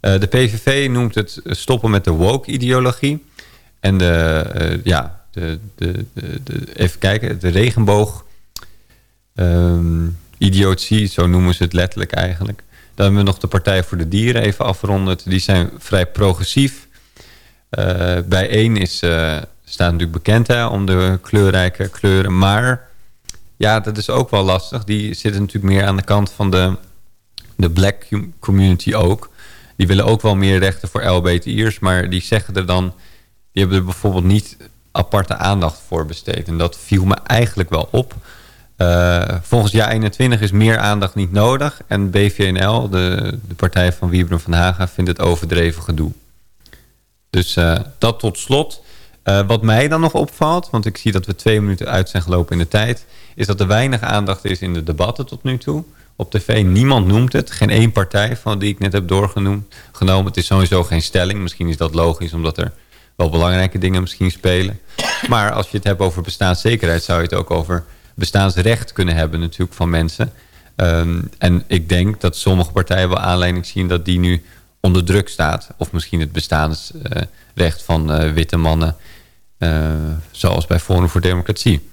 Uh, de PVV noemt het stoppen met de woke-ideologie... En de, uh, ja, de, de, de, even kijken, de regenboog um, idiotie, zo noemen ze het letterlijk eigenlijk. Dan hebben we nog de Partij voor de Dieren even afgerond. Die zijn vrij progressief. Uh, bij één is, uh, staat natuurlijk bekend hè, om de kleurrijke kleuren. Maar ja, dat is ook wel lastig. Die zitten natuurlijk meer aan de kant van de, de black community ook. Die willen ook wel meer rechten voor LBTI'ers. Maar die zeggen er dan die hebben er bijvoorbeeld niet aparte aandacht voor besteed. En dat viel me eigenlijk wel op. Uh, volgens jaar 21 is meer aandacht niet nodig. En BVNL, de, de partij van Wiebren van Haga, vindt het overdreven gedoe. Dus uh, dat tot slot. Uh, wat mij dan nog opvalt, want ik zie dat we twee minuten uit zijn gelopen in de tijd... is dat er weinig aandacht is in de debatten tot nu toe. Op tv, niemand noemt het. Geen één partij van die ik net heb doorgenomen. Het is sowieso geen stelling. Misschien is dat logisch, omdat er wel belangrijke dingen misschien spelen. Maar als je het hebt over bestaanszekerheid... zou je het ook over bestaansrecht kunnen hebben natuurlijk van mensen. Um, en ik denk dat sommige partijen wel aanleiding zien... dat die nu onder druk staat. Of misschien het bestaansrecht van uh, witte mannen... Uh, zoals bij Forum voor Democratie.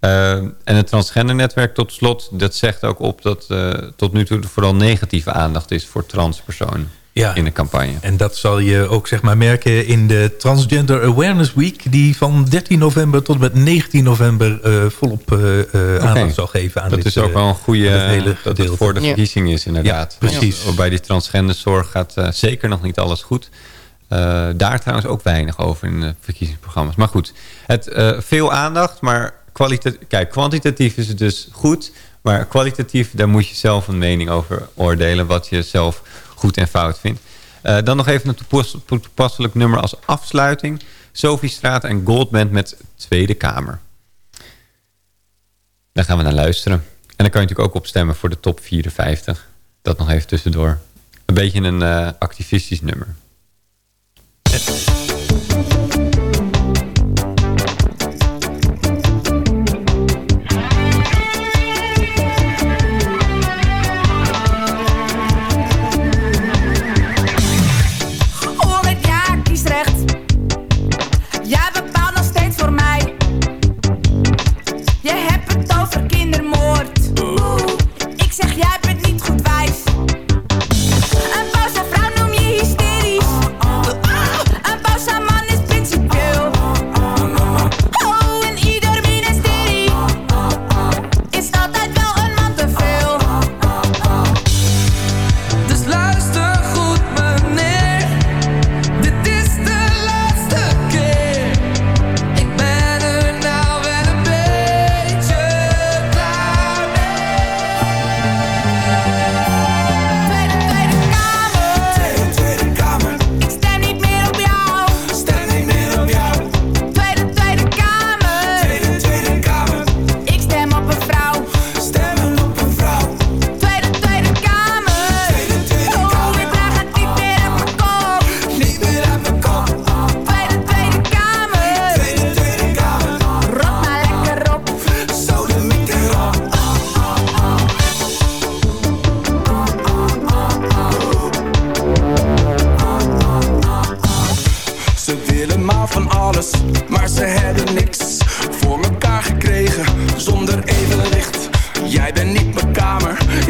Uh, en het transgendernetwerk tot slot... dat zegt ook op dat uh, tot nu toe vooral negatieve aandacht is... voor transpersonen ja. in de campagne. En dat zal je ook zeg maar merken in de Transgender Awareness Week... die van 13 november tot met 19 november uh, volop uh, okay. aandacht zal geven aan dat dit is ook wel een goede hele dat het voor de verkiezing is inderdaad. Ja, precies. Want bij die transgenderzorg gaat uh, zeker nog niet alles goed. daar trouwens ook weinig over in de verkiezingsprogramma's. Maar goed, het, veel aandacht, maar kijk, kwantitatief is het dus goed... maar kwalitatief, daar moet je zelf een mening over oordelen... wat je zelf goed en fout vindt. Uh, dan nog even een toepasselijk nummer als afsluiting. Sophie Straat en Goldband met Tweede Kamer. Daar gaan we naar luisteren. En dan kan je natuurlijk ook opstemmen voor de top 54. Dat nog even tussendoor. Een beetje een uh, activistisch nummer.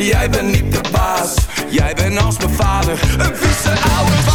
Jij bent niet de baas, jij bent als mijn vader, een vieze oude baas.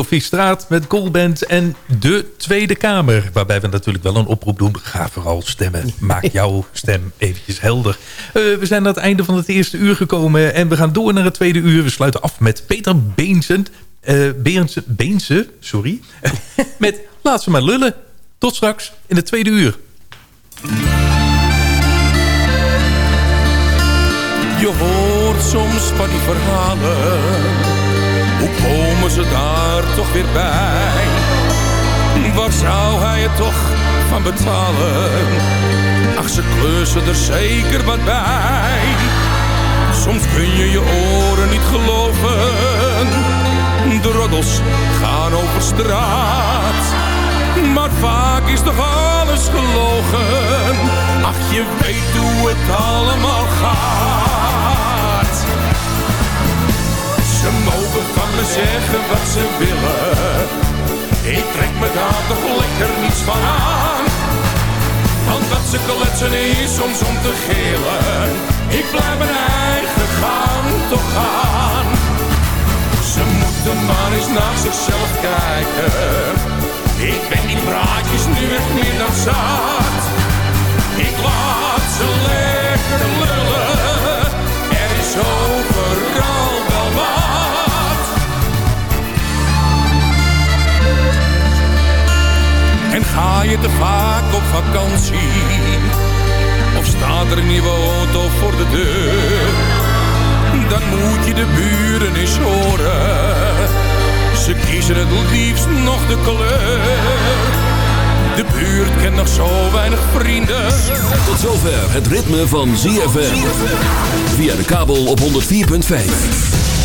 Sophie Straat met Goldband en de Tweede Kamer. Waarbij we natuurlijk wel een oproep doen. Ga vooral stemmen. Maak jouw stem eventjes helder. Eh, we zijn aan het einde van het eerste uur gekomen. En we gaan door naar het tweede uur. We sluiten af met Peter Beensen. eh Beense, Beense, sorry. met Laat ze maar lullen. Tot straks in het tweede uur. Je hoort soms van die verhalen. Hoe komen ze daar toch weer bij? Waar zou hij het toch van betalen? Ach, ze kleusen er zeker wat bij. Soms kun je je oren niet geloven. De roddels gaan over straat. Maar vaak is toch alles gelogen. Ach, je weet hoe het allemaal gaat. Ze mogen van me zeggen wat ze willen. Ik trek me daar toch lekker niets van aan. Want dat ze kletsen is soms om te gillen. Ik blijf mijn eigen gang toch gaan. Ze moeten maar eens naar zichzelf kijken. Ik ben die praatjes nu echt meer dan zat. Ik laat ze lekker lullen. Er is overal En ga je te vaak op vakantie? Of staat er een nieuwe auto voor de deur? Dan moet je de buren eens horen. Ze kiezen het liefst nog de kleur. De buurt kent nog zo weinig vrienden. Tot zover het ritme van ZFM. Via de kabel op 104.5.